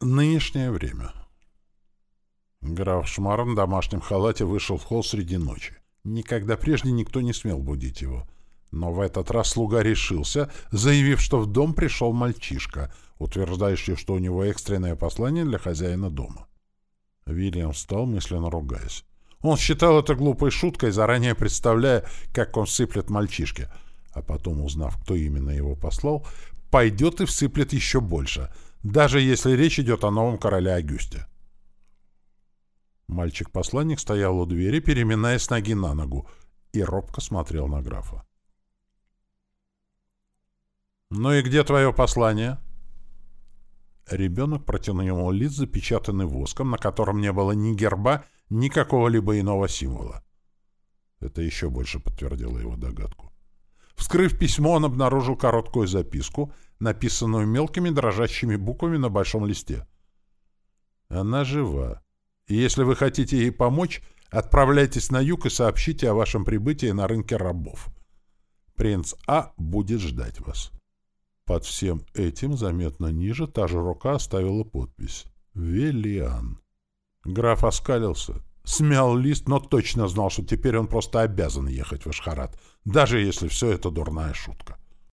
Нынешнее время. Граф Шмарн в домашнем халате вышел в холл среди ночи. Никогда прежде никто не смел будить его. Но в этот раз слуга решился, заявив, что в дом пришел мальчишка, утверждающий, что у него экстренное послание для хозяина дома. Вильям встал, мысленно ругаясь. Он считал это глупой шуткой, заранее представляя, как он сыплет мальчишке, а потом, узнав, кто именно его послал, пойдет и всыплет еще больше — даже если речь идет о новом короле Агюсте. Мальчик-посланник стоял у двери, переминаясь с ноги на ногу, и робко смотрел на графа. «Ну и где твое послание?» Ребенок протянул ему лист, запечатанный воском, на котором не было ни герба, ни какого-либо иного символа. Это еще больше подтвердило его догадку. Вскрыв письмо, он обнаружил короткую записку — написанную мелкими дрожащими буквами на большом листе. Она жива. И если вы хотите ей помочь, отправляйтесь на юг и сообщите о вашем прибытии на рынке рабов. Принц А будет ждать вас. Под всем этим заметно ниже та же рука оставила подпись «Велиан». Граф оскалился, смял лист, но точно знал, что теперь он просто обязан ехать в Ашхарат, даже если все это дурная шутка.